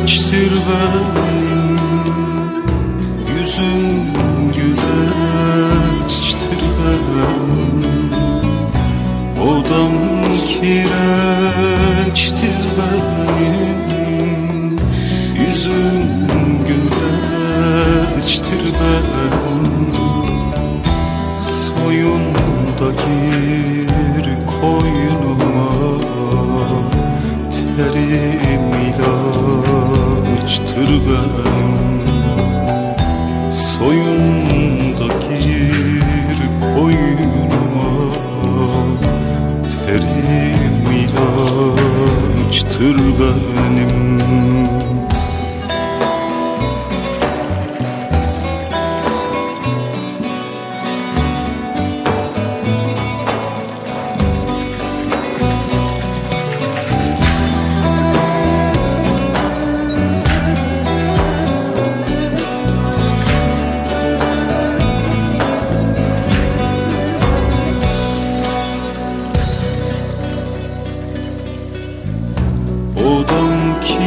güleçtir benim Yüzüm güleçtir benim Odam kireçtir benim Yüzüm güleçtir benim Soyunda gir koynuma Terim ilaçtır benim. Soyunda gir koynuma Terim ilaçtır benim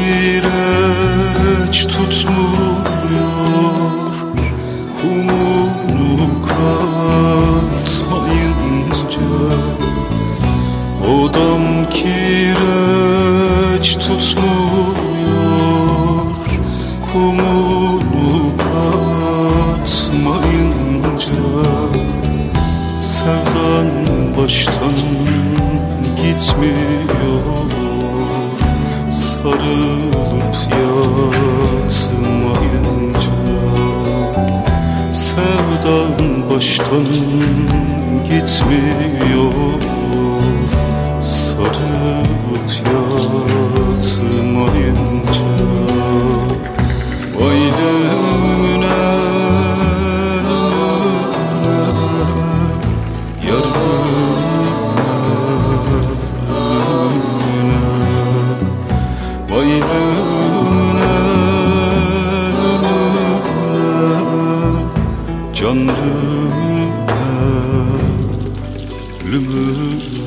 kireç tutmuyor Kumunu katmayınca. Odam kireç tutmuyor Kumunu katmayınca. Sevdan baştan gitmiyor baştan gitmiyor Sarılıp yatmayınca Vay lümüne gülümü